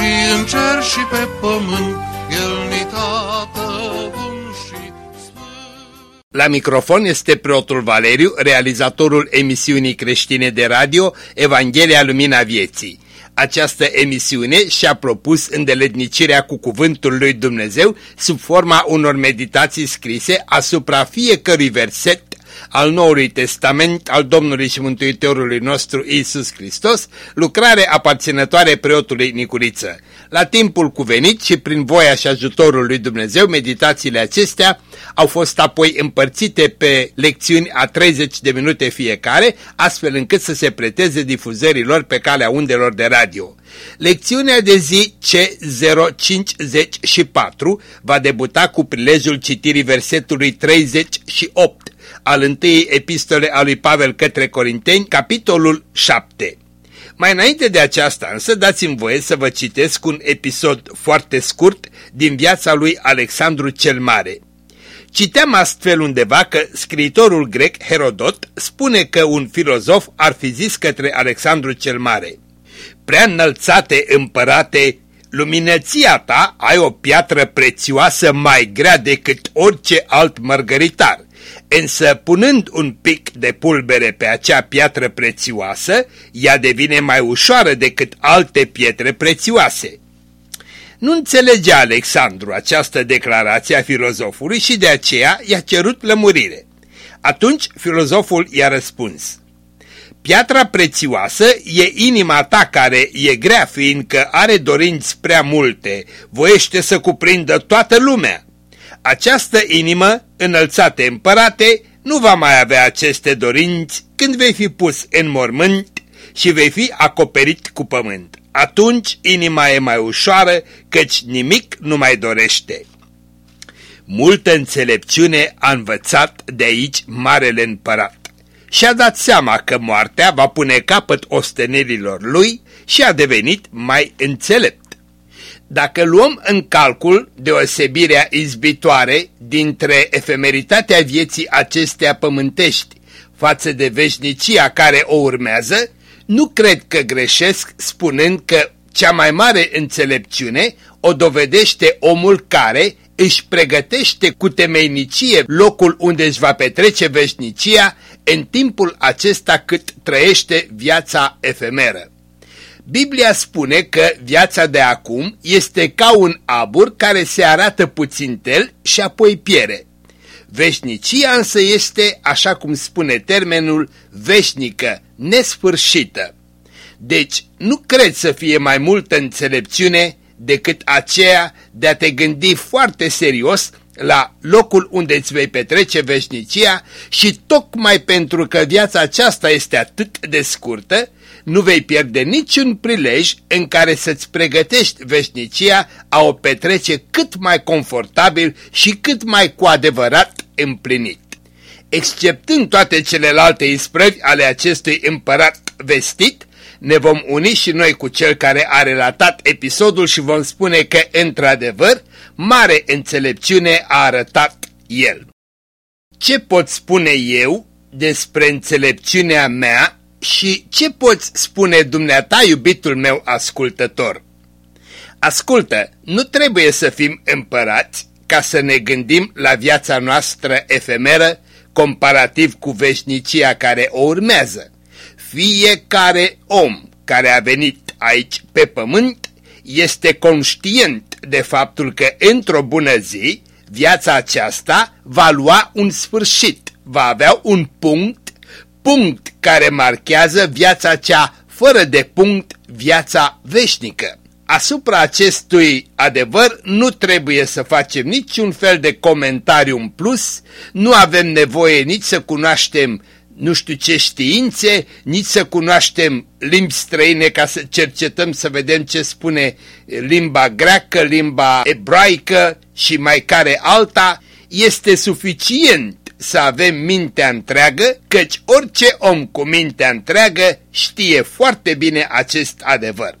și în cer și pe pământ, El ni tată bun și sfânt. La microfon este preotul Valeriu, realizatorul emisiunii creștine de radio Evanghelia Lumina Vieții. Această emisiune și-a propus îndeletnicirea cu cuvântul lui Dumnezeu sub forma unor meditații scrise asupra fiecărui verset al Noului Testament al Domnului și Mântuitorului nostru Isus Hristos, lucrare aparținătoare preotului Nicuriță. La timpul cuvenit și prin voia și ajutorul lui Dumnezeu, meditațiile acestea au fost apoi împărțite pe lecțiuni a 30 de minute fiecare, astfel încât să se preteze difuzărilor pe calea undelor de radio. Lecțiunea de zi C054 va debuta cu prilejul citirii versetului 38 al întâiei epistole a lui Pavel către Corinteni, capitolul 7. Mai înainte de aceasta însă dați-mi voie să vă citesc un episod foarte scurt din viața lui Alexandru cel Mare. Citeam astfel undeva că scriitorul grec Herodot spune că un filozof ar fi zis către Alexandru cel Mare Prea înălțate împărate, luminăția ta ai o piatră prețioasă mai grea decât orice alt mărgăritar Însă punând un pic de pulbere pe acea piatră prețioasă, ea devine mai ușoară decât alte pietre prețioase. Nu înțelegea Alexandru această declarație a filozofului și de aceea i-a cerut lămurire. Atunci filozoful i-a răspuns. Piatra prețioasă e inima ta care e grea fiindcă are dorinți prea multe, voiește să cuprindă toată lumea. Această inimă, înălțate împărate, nu va mai avea aceste dorinți când vei fi pus în mormânt și vei fi acoperit cu pământ. Atunci inima e mai ușoară, căci nimic nu mai dorește. Multă înțelepciune a învățat de aici Marele Împărat și-a dat seama că moartea va pune capăt ostenelilor lui și a devenit mai înțelept. Dacă luăm în calcul deosebirea izbitoare dintre efemeritatea vieții acestea pământești față de veșnicia care o urmează, nu cred că greșesc spunând că cea mai mare înțelepciune o dovedește omul care își pregătește cu temeinicie locul unde își va petrece veșnicia în timpul acesta cât trăiește viața efemeră. Biblia spune că viața de acum este ca un abur care se arată puțin tel și apoi piere. Veșnicia însă este, așa cum spune termenul, veșnică, nesfârșită. Deci nu cred să fie mai multă înțelepciune decât aceea de a te gândi foarte serios la locul unde îți vei petrece veșnicia și tocmai pentru că viața aceasta este atât de scurtă, nu vei pierde niciun prilej în care să-ți pregătești veșnicia a o petrece cât mai confortabil și cât mai cu adevărat împlinit. Exceptând toate celelalte isprăvi ale acestui împărat vestit, ne vom uni și noi cu cel care a relatat episodul și vom spune că, într-adevăr, mare înțelepciune a arătat el. Ce pot spune eu despre înțelepciunea mea și ce poți spune dumneata, iubitul meu ascultător? Ascultă, nu trebuie să fim împărați ca să ne gândim la viața noastră efemeră comparativ cu veșnicia care o urmează. Fiecare om care a venit aici pe pământ este conștient de faptul că într-o bună zi viața aceasta va lua un sfârșit, va avea un punct punct care marchează viața cea fără de punct, viața veșnică. Asupra acestui adevăr nu trebuie să facem niciun fel de comentariu în plus, nu avem nevoie nici să cunoaștem nu știu ce științe, nici să cunoaștem limbi străine ca să cercetăm să vedem ce spune limba greacă, limba ebraică și mai care alta, este suficient să avem mintea întreagă, căci orice om cu mintea întreagă știe foarte bine acest adevăr.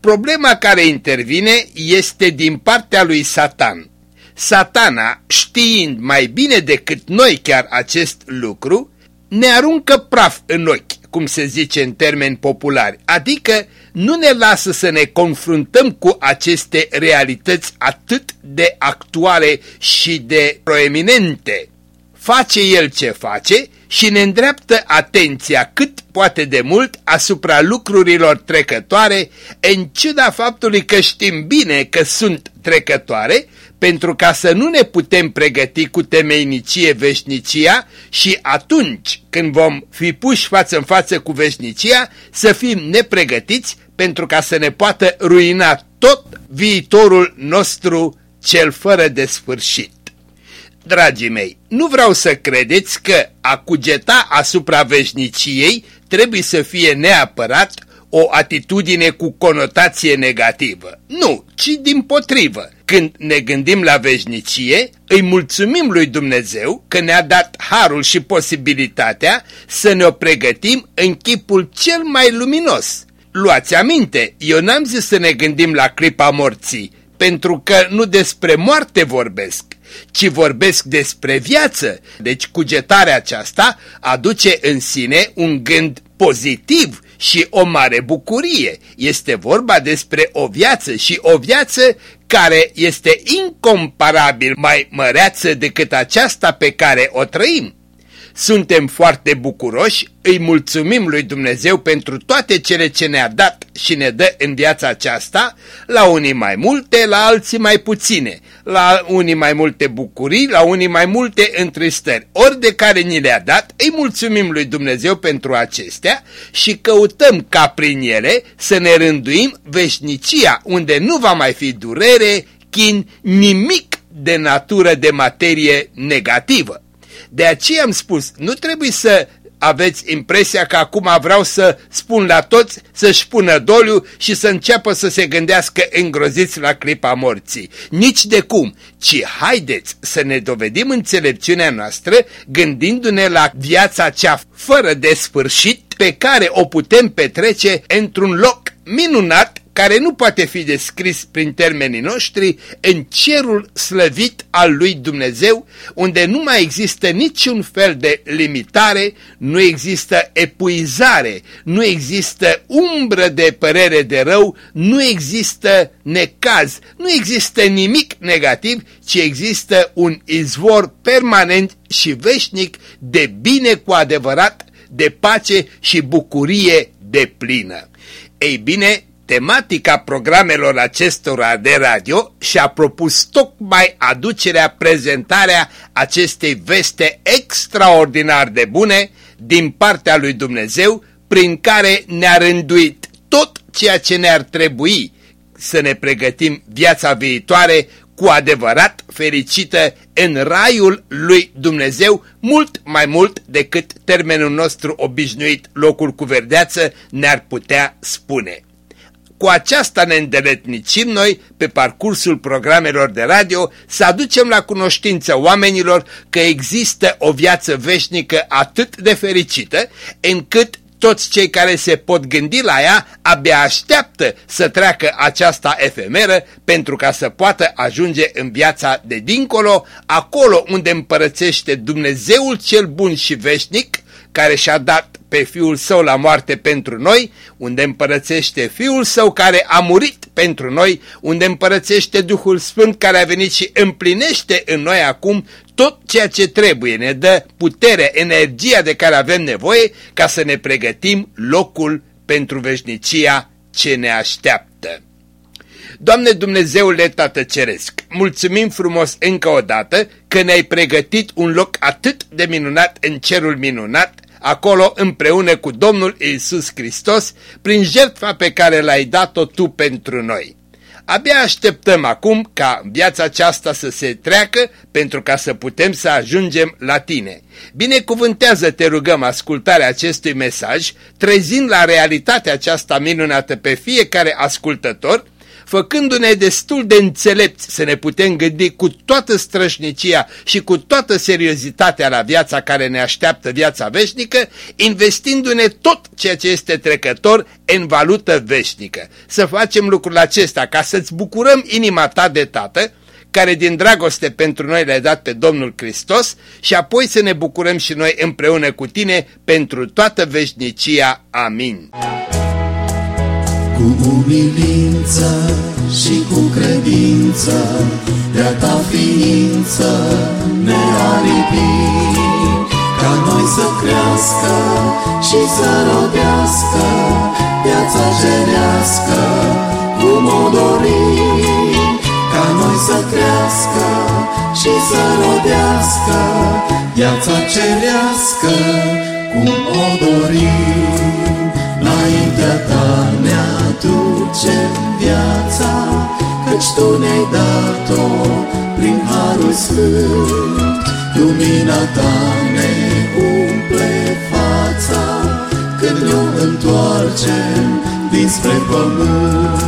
Problema care intervine este din partea lui Satan. Satana, știind mai bine decât noi chiar acest lucru, ne aruncă praf în ochi, cum se zice în termeni populari, adică nu ne lasă să ne confruntăm cu aceste realități atât de actuale și de proeminente. Face el ce face și ne îndreaptă atenția cât poate de mult asupra lucrurilor trecătoare, în ciuda faptului că știm bine că sunt trecătoare, pentru ca să nu ne putem pregăti cu temeinicie veșnicia și atunci când vom fi puși față în față cu veșnicia, să fim nepregătiți pentru ca să ne poată ruina tot viitorul nostru cel fără de sfârșit. Dragii mei, nu vreau să credeți că a cugeta asupra veșniciei trebuie să fie neapărat o atitudine cu conotație negativă. Nu, ci din potrivă. Când ne gândim la veșnicie, îi mulțumim lui Dumnezeu că ne-a dat harul și posibilitatea să ne o pregătim în chipul cel mai luminos. Luați aminte, eu n-am zis să ne gândim la clipa morții, pentru că nu despre moarte vorbesc, ci vorbesc despre viață. Deci cugetarea aceasta aduce în sine un gând pozitiv și o mare bucurie. Este vorba despre o viață și o viață care este incomparabil mai măreață decât aceasta pe care o trăim. Suntem foarte bucuroși, îi mulțumim lui Dumnezeu pentru toate cele ce ne-a dat și ne dă în viața aceasta, la unii mai multe, la alții mai puține, la unii mai multe bucurii, la unii mai multe întristări. Ori de care ni le-a dat, îi mulțumim lui Dumnezeu pentru acestea și căutăm ca prin ele să ne rânduim veșnicia, unde nu va mai fi durere, chin, nimic de natură de materie negativă. De aceea am spus, nu trebuie să aveți impresia că acum vreau să spun la toți să-și pună doliu și să înceapă să se gândească îngroziți la clipa morții. Nici de cum, ci haideți să ne dovedim înțelepciunea noastră gândindu-ne la viața cea fără de sfârșit pe care o putem petrece într-un loc minunat care nu poate fi descris prin termenii noștri, în cerul slăvit al lui Dumnezeu, unde nu mai există niciun fel de limitare, nu există epuizare, nu există umbră de părere de rău, nu există necaz, nu există nimic negativ, ci există un izvor permanent și veșnic de bine cu adevărat, de pace și bucurie de plină. Ei bine, tematica programelor acestora de radio și-a propus tocmai aducerea, prezentarea acestei veste extraordinar de bune din partea lui Dumnezeu, prin care ne-a rânduit tot ceea ce ne-ar trebui să ne pregătim viața viitoare cu adevărat fericită în raiul lui Dumnezeu, mult mai mult decât termenul nostru obișnuit, locul cu verdeață, ne-ar putea spune. Cu aceasta ne îndeletnicim noi pe parcursul programelor de radio. Să aducem la cunoștință oamenilor că există o viață veșnică atât de fericită încât toți cei care se pot gândi la ea abia așteaptă să treacă aceasta efemeră pentru ca să poată ajunge în viața de dincolo, acolo unde împărățește Dumnezeul cel bun și veșnic, care și-a dat pe Fiul Său la moarte pentru noi, unde împărățește Fiul Său care a murit pentru noi, unde împărățește Duhul Sfânt care a venit și împlinește în noi acum tot ceea ce trebuie, ne dă putere, energia de care avem nevoie ca să ne pregătim locul pentru veșnicia ce ne așteaptă. Doamne Dumnezeule Tată Ceresc, mulțumim frumos încă o dată că ne-ai pregătit un loc atât de minunat în cerul minunat, acolo împreună cu Domnul Isus Hristos, prin jertfa pe care l-ai dat-o Tu pentru noi. Abia așteptăm acum ca viața aceasta să se treacă pentru ca să putem să ajungem la tine. Binecuvântează, te rugăm, ascultarea acestui mesaj, trezind la realitatea aceasta minunată pe fiecare ascultător făcându-ne destul de înțelepți să ne putem gândi cu toată strășnicia și cu toată seriozitatea la viața care ne așteaptă viața veșnică, investindu-ne tot ceea ce este trecător în valută veșnică. Să facem lucrul acesta ca să-ți bucurăm inima ta de tată, care din dragoste pentru noi le-a dat pe Domnul Hristos și apoi să ne bucurăm și noi împreună cu tine pentru toată veșnicia. Amin. Cu umilință și cu credință De-a ta ființă ne-a lipit Ca noi să crească și să rodească Viața cerească cum o dorim. Ca noi să crească și să rodească Viața cerească cum o dorim. Înaintea ta Căci tu ne-ai dat-o prin Harul Sfânt. Lumina ta ne umple fața, Când ne întoarcem dinspre pământ.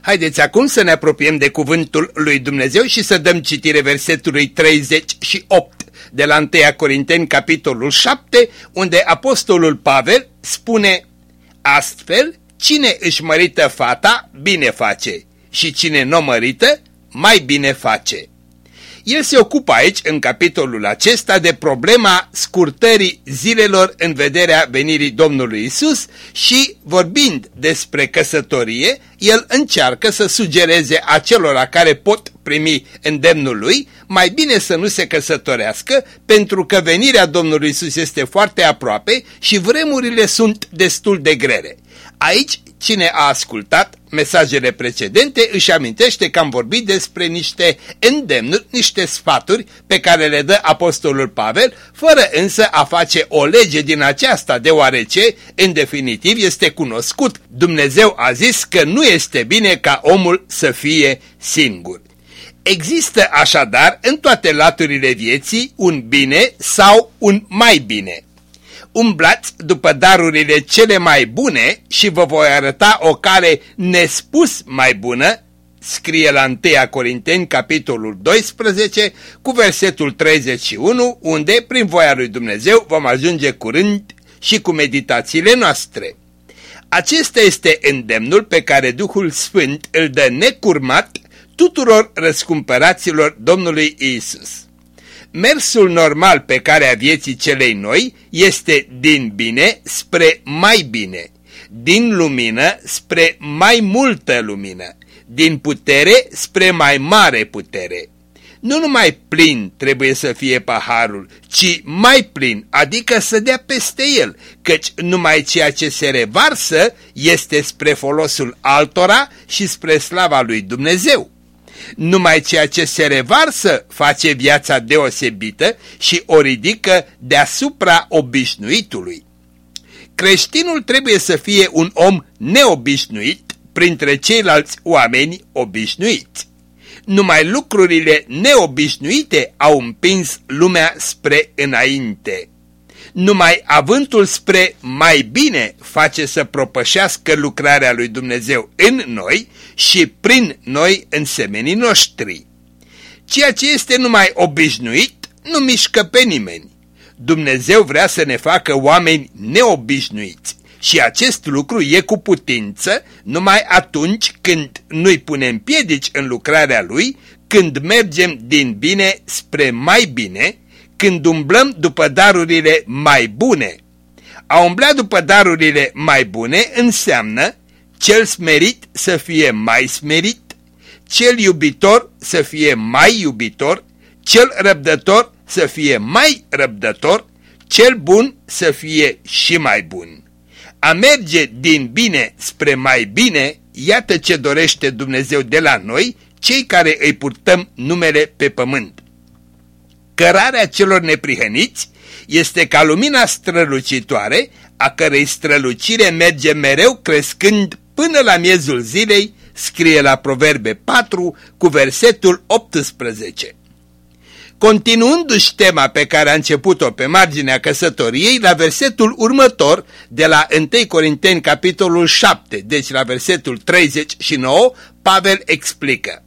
Haideți acum să ne apropiem de cuvântul lui Dumnezeu și să dăm citire versetului 38 de la 1 Corinteni, capitolul 7, unde apostolul Pavel spune Astfel, cine își mărită fata, bine face, și cine nu mărită, mai bine face. El se ocupă aici, în capitolul acesta, de problema scurtării zilelor în vederea venirii Domnului Isus și, vorbind despre căsătorie, el încearcă să sugereze acelora care pot primi îndemnul lui, mai bine să nu se căsătorească, pentru că venirea Domnului Isus este foarte aproape și vremurile sunt destul de grele. Aici, cine a ascultat mesajele precedente își amintește că am vorbit despre niște îndemnuri, niște sfaturi pe care le dă Apostolul Pavel, fără însă a face o lege din aceasta, deoarece, în definitiv, este cunoscut. Dumnezeu a zis că nu este bine ca omul să fie singur. Există așadar în toate laturile vieții un bine sau un mai bine umblați după darurile cele mai bune și vă voi arăta o cale nespus mai bună, scrie la 1 Corinteni, capitolul 12, cu versetul 31, unde, prin voia lui Dumnezeu, vom ajunge curând și cu meditațiile noastre. Acesta este îndemnul pe care Duhul Sfânt îl dă necurmat tuturor răscumpăraților Domnului Isus. Mersul normal pe care a vieții celei noi este din bine spre mai bine, din lumină spre mai multă lumină, din putere spre mai mare putere. Nu numai plin trebuie să fie paharul, ci mai plin, adică să dea peste el, căci numai ceea ce se revarsă este spre folosul altora și spre slava lui Dumnezeu. Numai ceea ce se revarsă face viața deosebită și o ridică deasupra obișnuitului. Creștinul trebuie să fie un om neobișnuit printre ceilalți oameni obișnuiți. Numai lucrurile neobișnuite au împins lumea spre înainte. Numai avântul spre mai bine face să propășească lucrarea lui Dumnezeu în noi și prin noi în semenii noștri. Ceea ce este numai obișnuit nu mișcă pe nimeni. Dumnezeu vrea să ne facă oameni neobișnuiți și acest lucru e cu putință numai atunci când nu-i punem piedici în lucrarea Lui, când mergem din bine spre mai bine, când umblăm după darurile mai bune. A umbla după darurile mai bune înseamnă cel smerit să fie mai smerit, cel iubitor să fie mai iubitor, cel răbdător să fie mai răbdător, cel bun să fie și mai bun. A merge din bine spre mai bine, iată ce dorește Dumnezeu de la noi, cei care îi purtăm numele pe pământ. Cărarea celor neprihăniți este ca lumina strălucitoare a cărei strălucire merge mereu crescând până la miezul zilei, scrie la Proverbe 4 cu versetul 18. Continuându-și tema pe care a început-o pe marginea căsătoriei, la versetul următor, de la 1 Corinteni capitolul 7, deci la versetul 39, Pavel explică.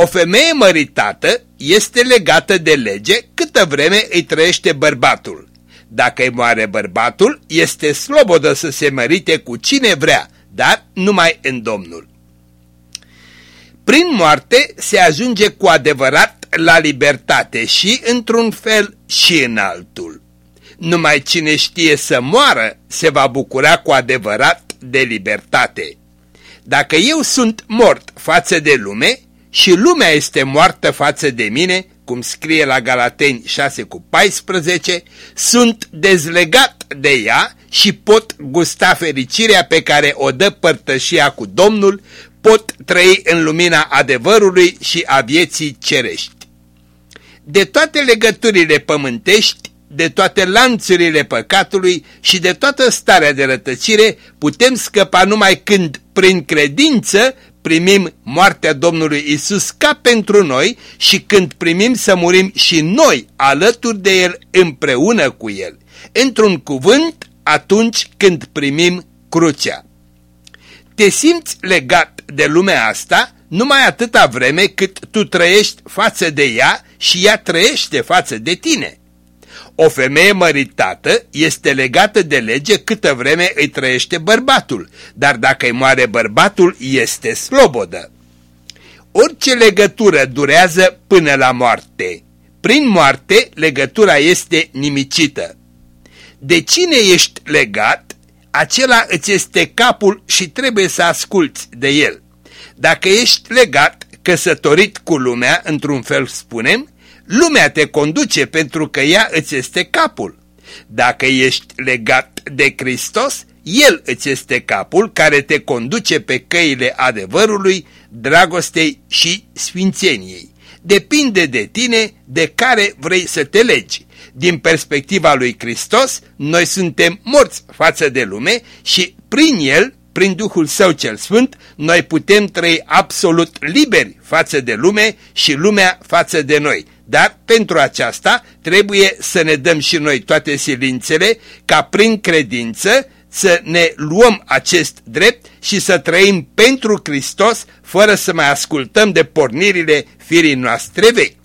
O femeie măritată este legată de lege câtă vreme îi trăiește bărbatul. Dacă îi moare bărbatul, este slobodă să se mărite cu cine vrea, dar numai în Domnul. Prin moarte se ajunge cu adevărat la libertate și într-un fel și în altul. Numai cine știe să moară se va bucura cu adevărat de libertate. Dacă eu sunt mort față de lume și lumea este moartă față de mine, cum scrie la Galateni 6 cu 14, sunt dezlegat de ea și pot gusta fericirea pe care o dă părtășia cu Domnul, pot trăi în lumina adevărului și a vieții cerești. De toate legăturile pământești, de toate lanțurile păcatului și de toată starea de rătăcire putem scăpa numai când, prin credință, primim moartea Domnului Isus ca pentru noi și când primim să murim și noi alături de El împreună cu El. Într-un cuvânt, atunci când primim crucea. Te simți legat de lumea asta numai atâta vreme cât tu trăiești față de ea și ea trăiește față de tine. O femeie măritată este legată de lege câtă vreme îi trăiește bărbatul, dar dacă îi moare bărbatul, este slobodă. Orice legătură durează până la moarte. Prin moarte, legătura este nimicită. De cine ești legat, acela îți este capul și trebuie să asculți de el. Dacă ești legat, căsătorit cu lumea, într-un fel spunem, lumea te conduce pentru că ea îți este capul. Dacă ești legat de Hristos, El îți este capul care te conduce pe căile adevărului, dragostei și sfințeniei. Depinde de tine de care vrei să te legi. Din perspectiva lui Hristos, noi suntem morți față de lume și prin El prin Duhul Său cel Sfânt, noi putem trăi absolut liberi față de lume și lumea față de noi. Dar pentru aceasta trebuie să ne dăm și noi toate silințele ca prin credință să ne luăm acest drept și să trăim pentru Hristos fără să mai ascultăm de pornirile firii noastre vechi.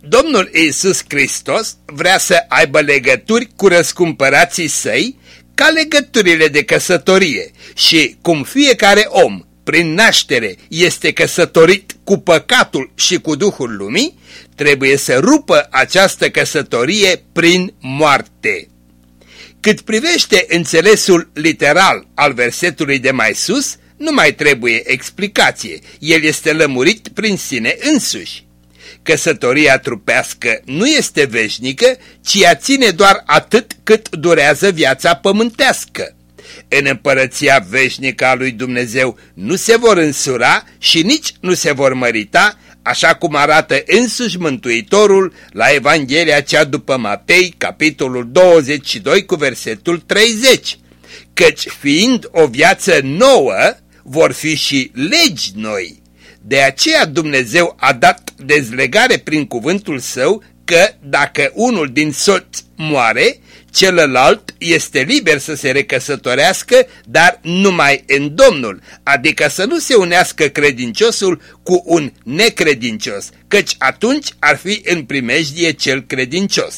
Domnul Iisus Hristos vrea să aibă legături cu răscumpărații săi ca legăturile de căsătorie și cum fiecare om prin naștere este căsătorit cu păcatul și cu Duhul Lumii, trebuie să rupă această căsătorie prin moarte. Cât privește înțelesul literal al versetului de mai sus, nu mai trebuie explicație, el este lămurit prin sine însuși. Căsătoria trupească nu este veșnică, ci ea ține doar atât cât durează viața pământească. În împărăția veșnică a lui Dumnezeu nu se vor însura și nici nu se vor mărita, așa cum arată însuși Mântuitorul la Evanghelia cea după Matei, capitolul 22 cu versetul 30. Căci fiind o viață nouă, vor fi și legi noi. De aceea Dumnezeu a dat dezlegare prin cuvântul său că dacă unul din soți moare, celălalt este liber să se recăsătorească, dar numai în Domnul, adică să nu se unească credinciosul cu un necredincios, căci atunci ar fi în primejdie cel credincios.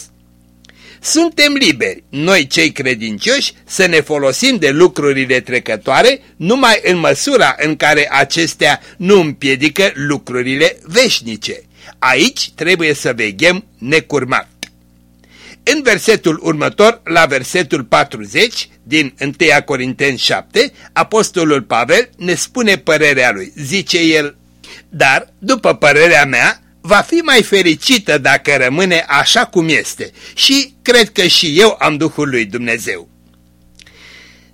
Suntem liberi, noi cei credincioși, să ne folosim de lucrurile trecătoare numai în măsura în care acestea nu împiedică lucrurile veșnice. Aici trebuie să veghem necurmat. În versetul următor, la versetul 40 din 1 Corinteni 7, Apostolul Pavel ne spune părerea lui. Zice el, dar, după părerea mea, va fi mai fericită dacă rămâne așa cum este și cred că și eu am Duhul lui Dumnezeu.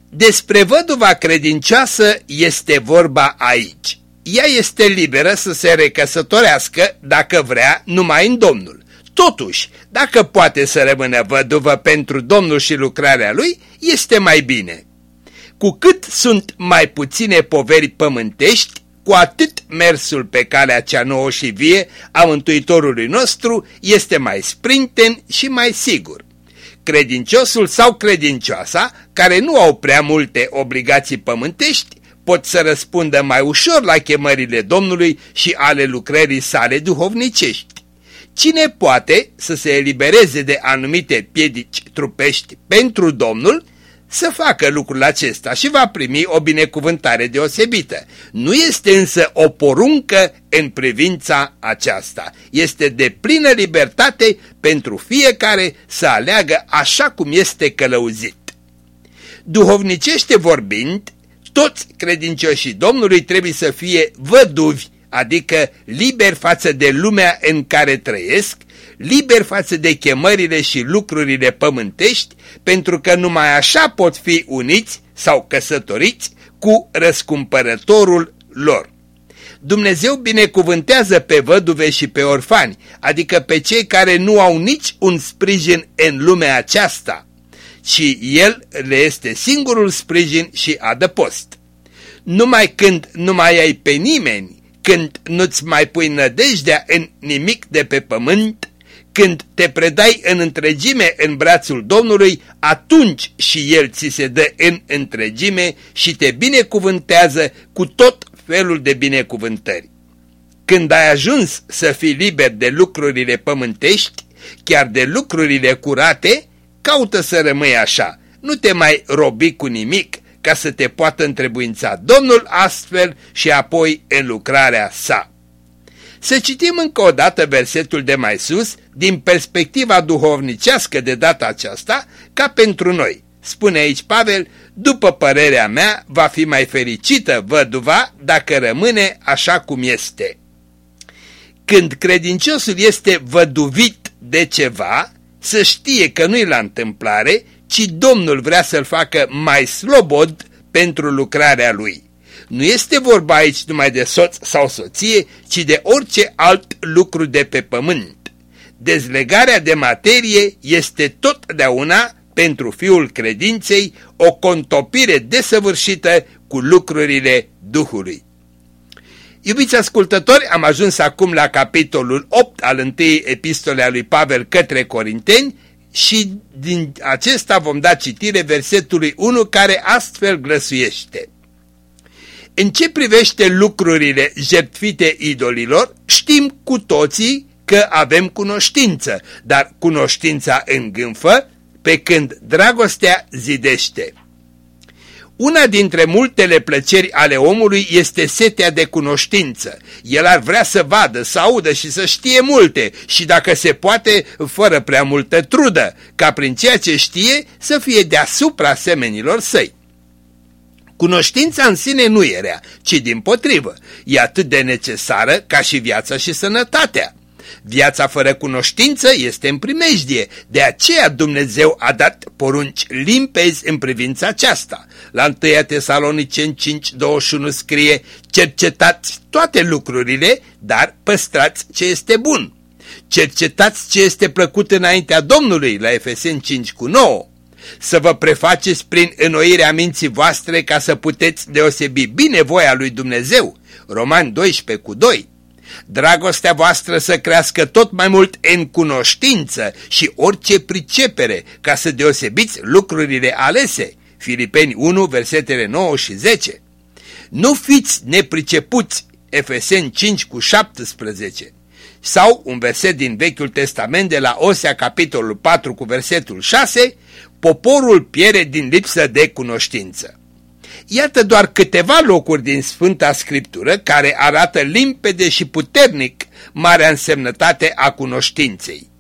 Despre văduva credincioasă este vorba aici. Ea este liberă să se recăsătorească dacă vrea numai în Domnul. Totuși, dacă poate să rămână văduvă pentru Domnul și lucrarea lui, este mai bine. Cu cât sunt mai puține poveri pământești, cu atât mersul pe calea cea nouă și vie a Mântuitorului nostru este mai sprinten și mai sigur. Credinciosul sau credincioasa, care nu au prea multe obligații pământești, pot să răspundă mai ușor la chemările Domnului și ale lucrării sale duhovnicești. Cine poate să se elibereze de anumite piedici trupești pentru Domnul, să facă lucrul acesta și va primi o binecuvântare deosebită. Nu este însă o poruncă în privința aceasta. Este de plină libertate pentru fiecare să aleagă așa cum este călăuzit. Duhovnicește vorbind, toți credincioșii Domnului trebuie să fie văduvi, adică liberi față de lumea în care trăiesc, liberi față de chemările și lucrurile pământești, pentru că numai așa pot fi uniți sau căsătoriți cu răscumpărătorul lor. Dumnezeu binecuvântează pe văduve și pe orfani, adică pe cei care nu au nici un sprijin în lumea aceasta, și El le este singurul sprijin și adăpost. Numai când nu mai ai pe nimeni, când nu-ți mai pui nădejdea în nimic de pe pământ, când te predai în întregime în brațul Domnului, atunci și El ți se dă în întregime și te binecuvântează cu tot felul de binecuvântări. Când ai ajuns să fii liber de lucrurile pământești, chiar de lucrurile curate, caută să rămâi așa, nu te mai robi cu nimic ca să te poată întrebuința Domnul astfel și apoi în lucrarea sa. Să citim încă o dată versetul de mai sus, din perspectiva duhovnicească de data aceasta, ca pentru noi. Spune aici Pavel, după părerea mea, va fi mai fericită văduva dacă rămâne așa cum este. Când credinciosul este văduvit de ceva, să știe că nu-i la întâmplare, ci Domnul vrea să-l facă mai slobod pentru lucrarea lui. Nu este vorba aici numai de soț sau soție, ci de orice alt lucru de pe pământ. Dezlegarea de materie este totdeauna, pentru fiul credinței, o contopire desăvârșită cu lucrurile Duhului. Iubiți ascultători, am ajuns acum la capitolul 8 al întâiei epistole a lui Pavel către Corinteni și din acesta vom da citire versetului 1 care astfel glăsuiește. În ce privește lucrurile jertfite idolilor, știm cu toții că avem cunoștință, dar cunoștința îngânfă, pe când dragostea zidește. Una dintre multele plăceri ale omului este setea de cunoștință. El ar vrea să vadă, să audă și să știe multe și dacă se poate, fără prea multă trudă, ca prin ceea ce știe să fie deasupra semenilor săi. Cunoștința în sine nu e rea, ci din potrivă, e atât de necesară ca și viața și sănătatea. Viața fără cunoștință este în primejdie, de aceea Dumnezeu a dat porunci limpezi în privința aceasta. La 1 Tesalonicen 5.21 scrie, cercetați toate lucrurile, dar păstrați ce este bun. Cercetați ce este plăcut înaintea Domnului, la Efeseni 5 cu 9 să vă prefaceți prin înnoirea minții voastre ca să puteți deosebi bine voia lui Dumnezeu. Roman 12 cu 2 Dragostea voastră să crească tot mai mult în cunoștință și orice pricepere ca să deosebiți lucrurile alese. Filipeni 1, versetele 9 și 10 Nu fiți nepricepuți, Efeseni 5 cu 17 sau un verset din Vechiul Testament de la Osea capitolul 4 cu versetul 6 poporul piere din lipsă de cunoștință. Iată doar câteva locuri din Sfânta Scriptură care arată limpede și puternic marea însemnătate a cunoștinței.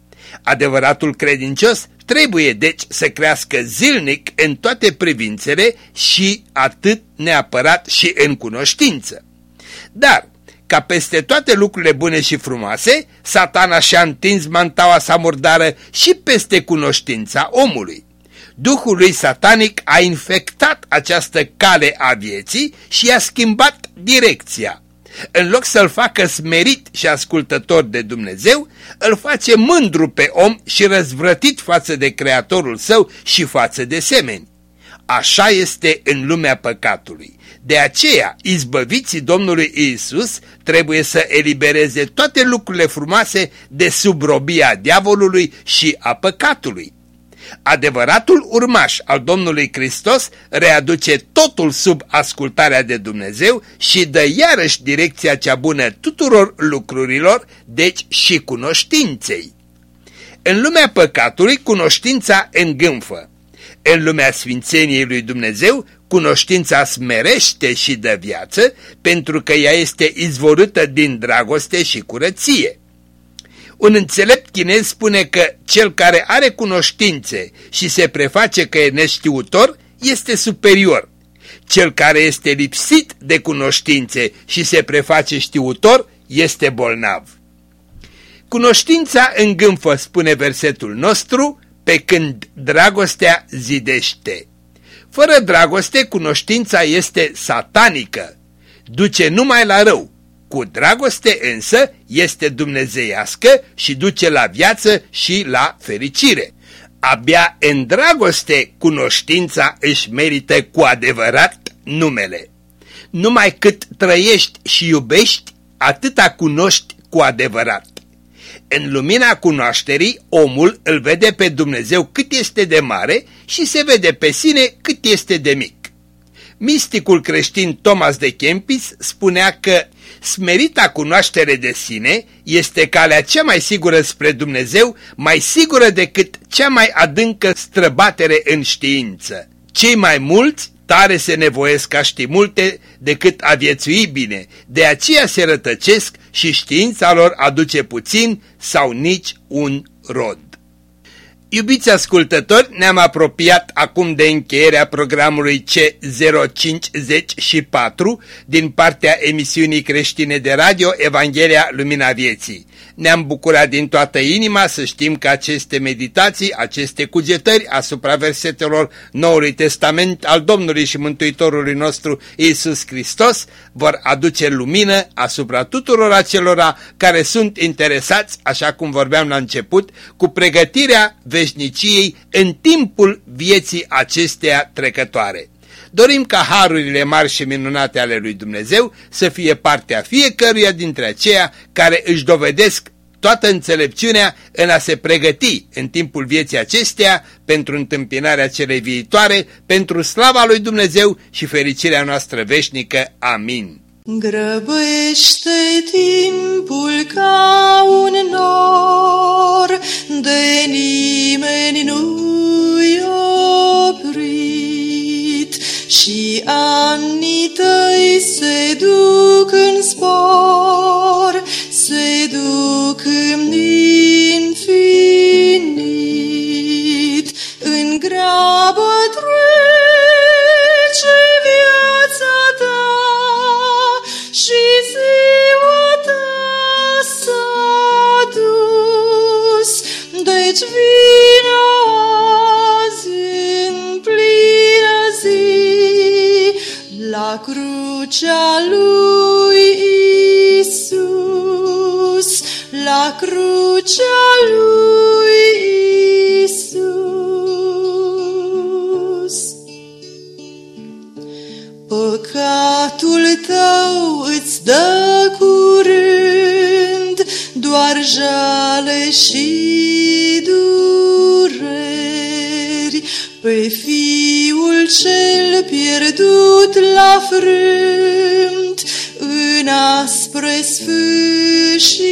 Adevăratul credincios trebuie deci să crească zilnic în toate privințele și atât neapărat și în cunoștință. Dar, ca peste toate lucrurile bune și frumoase, satana și-a întins mantaua sa murdară și peste cunoștința omului. Duhul lui satanic a infectat această cale a vieții și i-a schimbat direcția. În loc să-l facă smerit și ascultător de Dumnezeu, îl face mândru pe om și răzvrătit față de Creatorul său și față de semeni. Așa este în lumea păcatului. De aceea, izbăviții Domnului Isus trebuie să elibereze toate lucrurile frumoase de sub robia diavolului și a păcatului. Adevăratul urmaș al Domnului Hristos readuce totul sub ascultarea de Dumnezeu și dă iarăși direcția cea bună tuturor lucrurilor, deci și cunoștinței. În lumea păcatului, cunoștința îngânfă. În lumea sfințeniei lui Dumnezeu, cunoștința smerește și dă viață, pentru că ea este izvorâtă din dragoste și curăție. Un înțelept chinez spune că cel care are cunoștințe și se preface că e neștiutor este superior. Cel care este lipsit de cunoștințe și se preface știutor este bolnav. Cunoștința îngânfă, spune versetul nostru, pe când dragostea zidește. Fără dragoste, cunoștința este satanică, duce numai la rău. Cu dragoste însă este dumnezeiască și duce la viață și la fericire. Abia în dragoste cunoștința își merită cu adevărat numele. Numai cât trăiești și iubești, atâta cunoști cu adevărat. În lumina cunoașterii, omul îl vede pe Dumnezeu cât este de mare și se vede pe sine cât este de mic. Misticul creștin Thomas de Kempis spunea că smerita cunoaștere de sine este calea cea mai sigură spre Dumnezeu, mai sigură decât cea mai adâncă străbatere în știință. Cei mai mulți tare se nevoiesc a ști multe decât a viețui bine, de aceea se rătăcesc și știința lor aduce puțin sau nici un rod. Iubiți ascultători, ne-am apropiat acum de încheierea programului C0504 din partea emisiunii creștine de radio Evanghelia Lumina Vieții. Ne-am bucurat din toată inima să știm că aceste meditații, aceste cugetări asupra versetelor Noului Testament al Domnului și Mântuitorului nostru Iisus Hristos vor aduce lumină asupra tuturor acelora care sunt interesați, așa cum vorbeam la început, cu pregătirea veșniciei în timpul vieții acesteia trecătoare. Dorim ca harurile mari și minunate ale lui Dumnezeu să fie partea fiecăruia dintre aceia care își dovedesc toată înțelepciunea în a se pregăti în timpul vieții acesteia pentru întâmpinarea celei viitoare, pentru slava lui Dumnezeu și fericirea noastră veșnică. Amin. Grăbește timpul ca un nor, Păcatul tău îți dă curând doar jale și dureri. Pe fiul cel pierdut la frânt în aspre sfârșit.